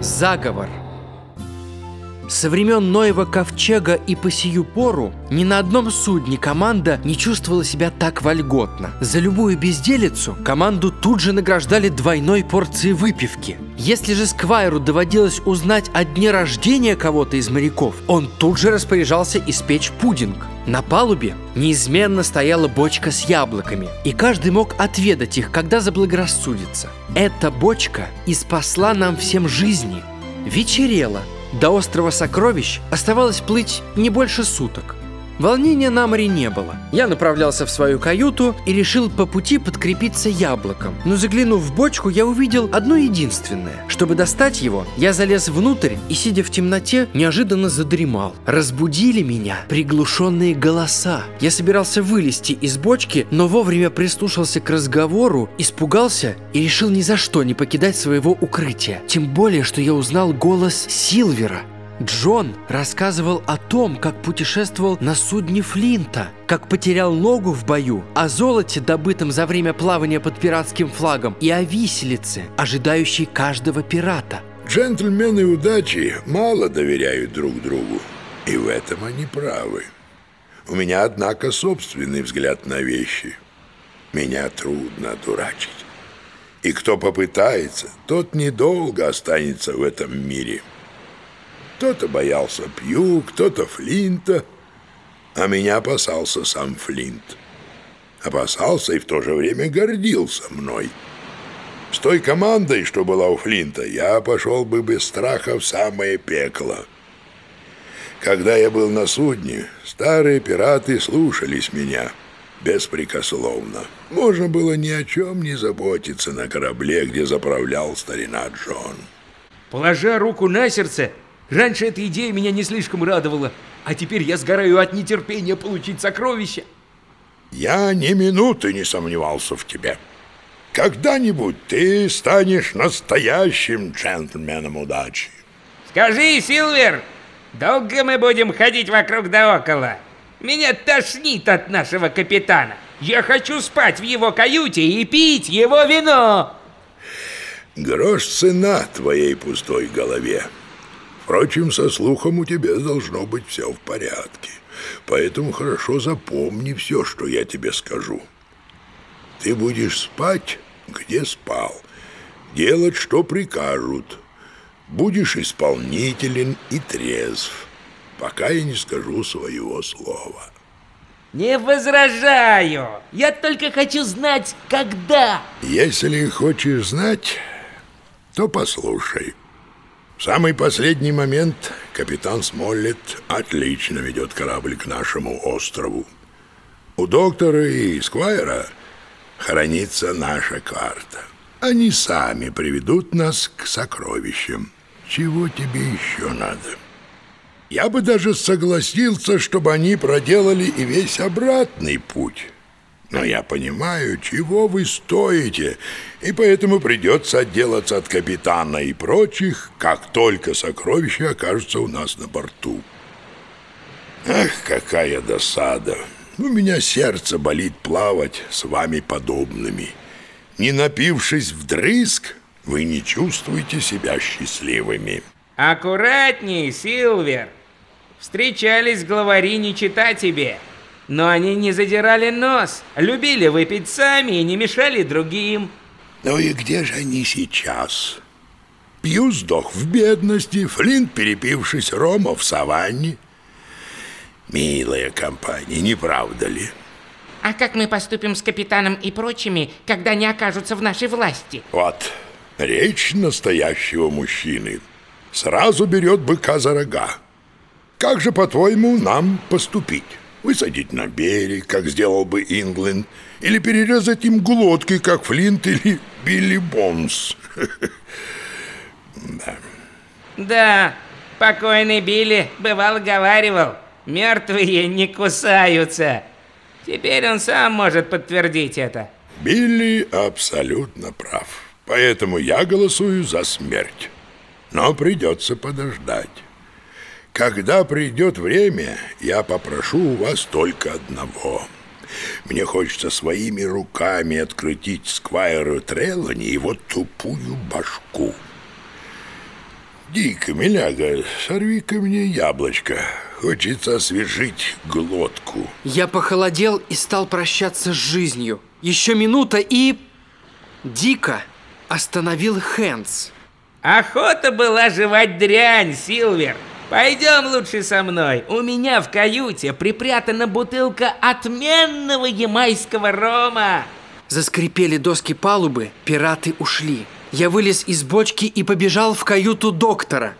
Заговор со времен Ноева ковчега и по сию пору ни на одном судне команда не чувствовала себя так вольготно. За любую безделицу команду тут же награждали двойной порцией выпивки. Если же Сквайру доводилось узнать о дне рождения кого-то из моряков, он тут же распоряжался испечь пудинг. На палубе неизменно стояла бочка с яблоками, и каждый мог отведать их, когда заблагорассудится. Эта бочка и спасла нам всем жизни. Вечерело, до острова Сокровищ оставалось плыть не больше суток. Волнения на море не было. Я направлялся в свою каюту и решил по пути подкрепиться яблоком. Но заглянув в бочку, я увидел одно единственное. Чтобы достать его, я залез внутрь и, сидя в темноте, неожиданно задремал. Разбудили меня приглушенные голоса. Я собирался вылезти из бочки, но вовремя прислушался к разговору, испугался и решил ни за что не покидать своего укрытия. Тем более, что я узнал голос Силвера. Джон рассказывал о том, как путешествовал на судне Флинта, как потерял ногу в бою, о золоте, добытом за время плавания под пиратским флагом, и о виселице, ожидающей каждого пирата. Джентльмены удачи мало доверяют друг другу, и в этом они правы. У меня, однако, собственный взгляд на вещи. Меня трудно дурачить. И кто попытается, тот недолго останется в этом мире. Кто-то боялся Пью, кто-то Флинта, а меня опасался сам Флинт. Опасался и в то же время гордился мной. С той командой, что была у Флинта, я пошел бы без страха в самое пекло. Когда я был на судне, старые пираты слушались меня беспрекословно. Можно было ни о чем не заботиться на корабле, где заправлял старина Джон. Положа руку на сердце, Раньше эта идея меня не слишком радовала, а теперь я сгораю от нетерпения получить сокровища. Я ни минуты не сомневался в тебе. Когда-нибудь ты станешь настоящим джентльменом удачи. Скажи, Силвер, долго мы будем ходить вокруг да около? Меня тошнит от нашего капитана. Я хочу спать в его каюте и пить его вино. Грош цена твоей пустой голове. Впрочем, со слухом у тебя должно быть все в порядке. Поэтому хорошо запомни все, что я тебе скажу. Ты будешь спать, где спал, делать, что прикажут. Будешь исполнителен и трезв, пока я не скажу своего слова. Не возражаю. Я только хочу знать, когда. Если хочешь знать, то послушай. В самый последний момент капитан Смоллет отлично ведет корабль к нашему острову. У доктора и Сквайра хранится наша карта. Они сами приведут нас к сокровищам. Чего тебе еще надо? Я бы даже согласился, чтобы они проделали и весь обратный путь. Но я понимаю, чего вы стоите, и поэтому придется отделаться от капитана и прочих, как только сокровища окажутся у нас на борту. Ах, какая досада! У меня сердце болит плавать с вами подобными. Не напившись вдрызг, вы не чувствуете себя счастливыми. Аккуратней, Силвер. Встречались главари не чита тебе. Но они не задирали нос, любили выпить сами и не мешали другим. Ну и где же они сейчас? Пью сдох в бедности, Флинт, перепившись рома в саванне. Милая компания, не правда ли? А как мы поступим с капитаном и прочими, когда не окажутся в нашей власти? Вот, речь настоящего мужчины. Сразу берет быка за рога. Как же, по-твоему, нам поступить? Высадить на берег, как сделал бы Ингленд, или перерезать им глотки, как Флинт или Билли Бонс. Да. Да, покойный Билли бывал говаривал, мертвые не кусаются. Теперь он сам может подтвердить это. Билли абсолютно прав. Поэтому я голосую за смерть. Но придется подождать. Когда придет время, я попрошу у вас только одного. Мне хочется своими руками открутить Сквайру Треллани его тупую башку. Дик, миляга, сорви-ка мне яблочко. Хочется освежить глотку. Я похолодел и стал прощаться с жизнью. Еще минута и... Дико остановил Хэнс. Охота была жевать дрянь, Силвер. Пойдем лучше со мной. У меня в каюте припрятана бутылка отменного ямайского рома. Заскрипели доски палубы, пираты ушли. Я вылез из бочки и побежал в каюту доктора.